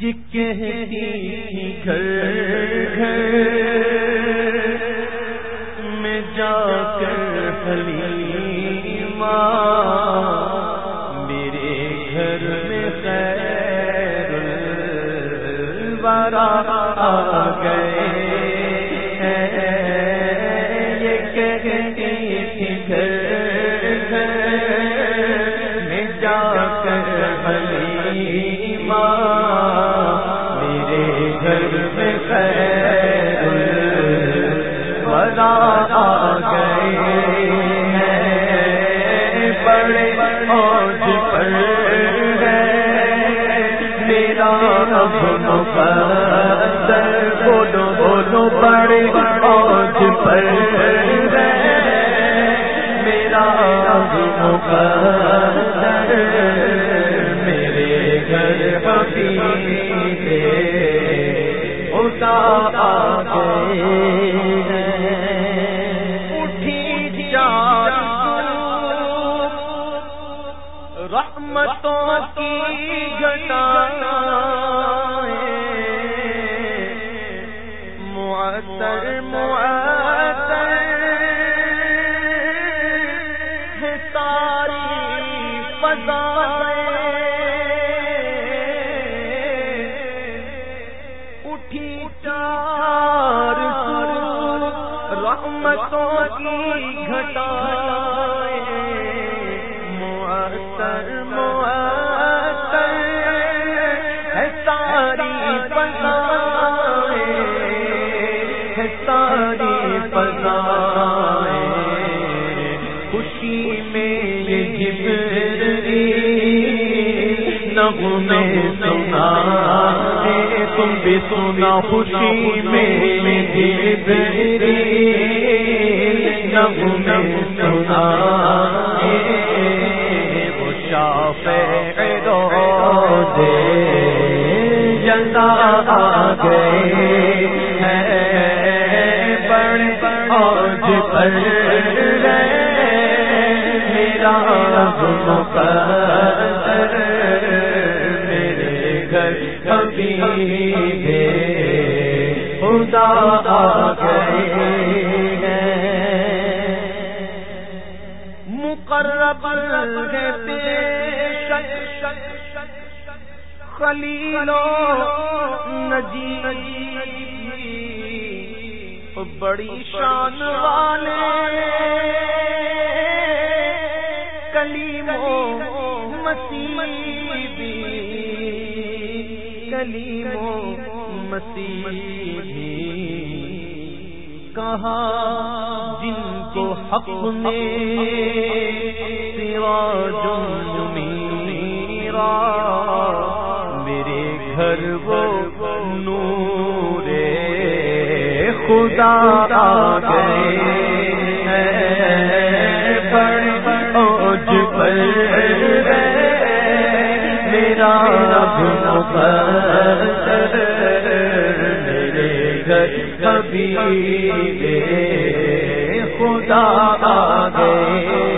یہ کہتی گھر گھر میں جا کر حلیمہ میرے گھر میں خیر الورا آ گئے یہ کہتی تھی گھر گھر میں جا کر حلیمہ آ گئے بڑے اوج پر میرا اب مقدر بولو بولو بڑے اوج پر میرا اب مقدر میرے گھر حبیب اٹھا آ گئے رحمتوں کی گھٹانا معطر معطر ہے ساری فضائیں۔ اٹھی چار رحمتوں کی گھٹائیں۔ ہے ساری فضائیں، خوشی میں یہ جبری نغمے سنا تم بھی سنا خوشی میں یہ جبری نغمے سنا وہ شافع روزے جلدا آ گئے بڑے اوج پر میرا اب مقدر، میرے گھر کبھی خدا آ گئے ہیں۔ مقرب ہے نجی بڑی شان والے کلیمو مسیح کلیمو مسیح کہا جن کو حق نے سوا جو میرا میرے گھر وہ نور خدا گئے بڑے اوج پر میرا میرے گھر کبھی خدا آ گئے